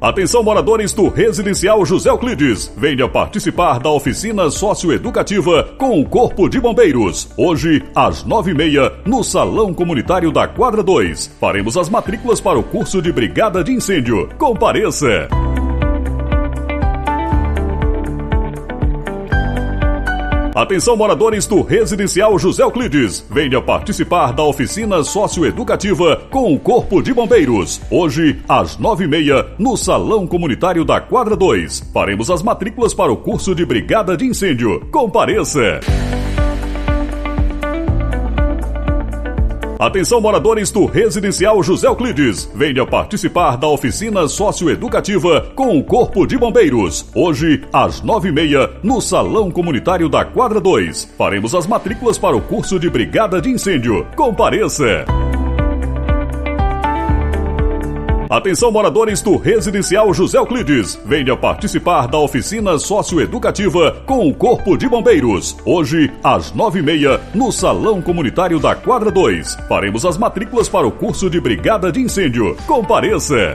Atenção moradores do Residencial José Euclides. Venha participar da oficina socioeducativa com o Corpo de Bombeiros. Hoje, às nove e meia, no Salão Comunitário da Quadra 2. Faremos as matrículas para o curso de Brigada de Incêndio. Compareça! Atenção moradores do Residencial José Euclides. Venha participar da oficina socioeducativa com o Corpo de Bombeiros. Hoje, às nove e meia, no Salão Comunitário da Quadra 2. Faremos as matrículas para o curso de Brigada de Incêndio. Compareça! Atenção moradores do Residencial José Euclides. Venha participar da oficina socioeducativa com o Corpo de Bombeiros. Hoje, às nove e meia, no Salão Comunitário da Quadra 2. Faremos as matrículas para o curso de Brigada de Incêndio. Compareça! Atenção moradores do Residencial José Euclides. Venha participar da oficina socioeducativa com o Corpo de Bombeiros. Hoje, às nove e meia, no Salão Comunitário da Quadra 2. Faremos as matrículas para o curso de Brigada de Incêndio. Compareça!